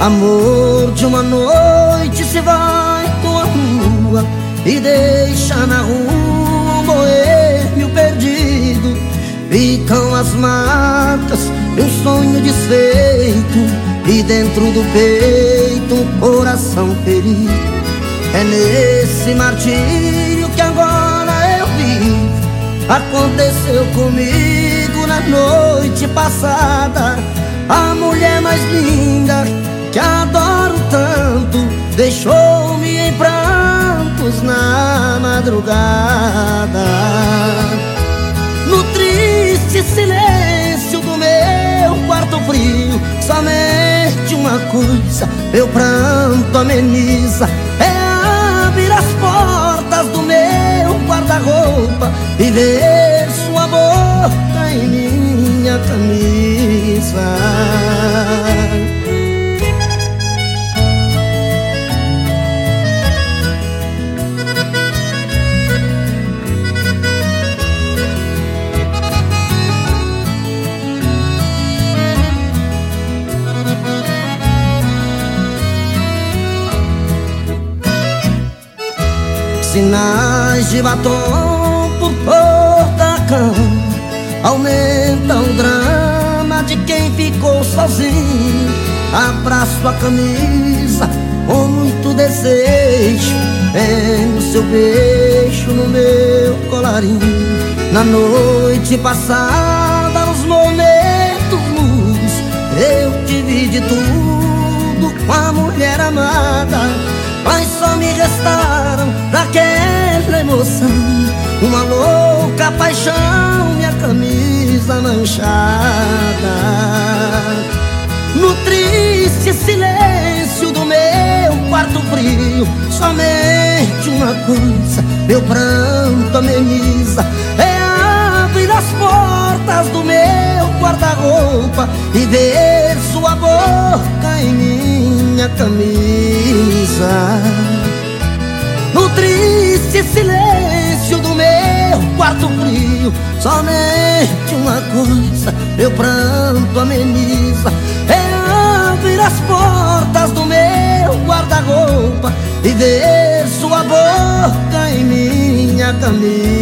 Amor de uma noite se vai com a rua E deixa na rua um boêmio perdido. Ficam as marcas de um sonho desfeito E dentro do peito um coração ferido. É nesse martírio que agora eu vivo. Aconteceu comigo na noite passada madrugada. No triste silêncio do meu quarto frio Somente uma coisa meu pranto ameniza. É abrir as portas do meu guarda-roupa E ver sua boca em minha camisa Sinais de batom por toda a cama Aumenta o drama de quem ficou sozinho. Abraço a camisa com muito desejo. Vendo seu beijo no meu colarinho. Na noite passada, nos momentos luz Eu tive de tudo com a mulher amada Mas só me restaram daquela emoção. Uma louca paixão, minha camisa manchada. No triste silêncio do meu quarto frio Somente uma coisa, meu pranto ameniza É abrir as portas do meu guarda-roupa E ver sua boca em minha camisa triste silêncio do meu quarto frio. Somente uma coisa meu pranto ameniza. É abrir as portas do meu guarda-roupa E ver sua boca em minha camisa